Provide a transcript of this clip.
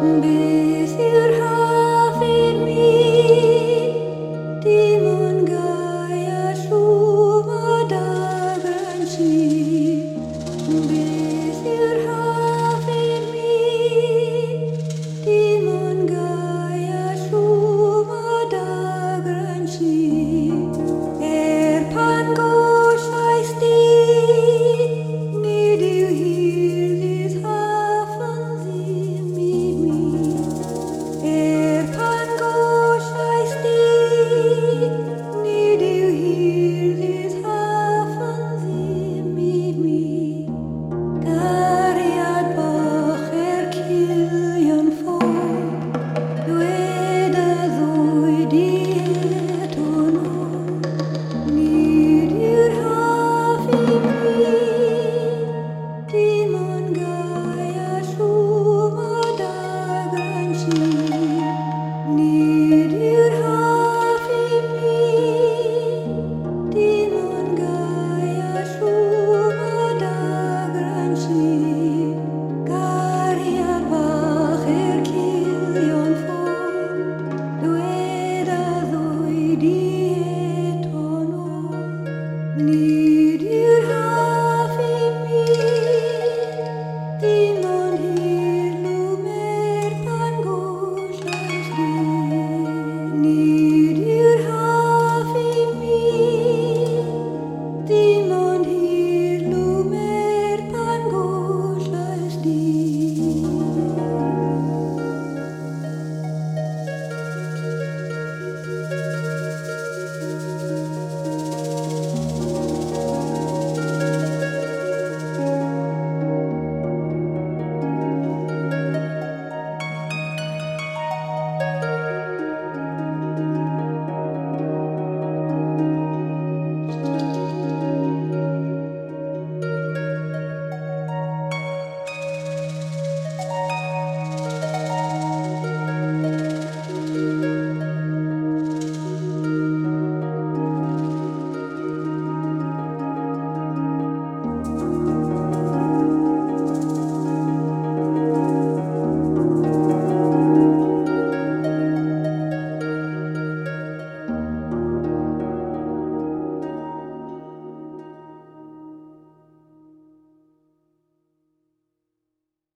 Beth Nid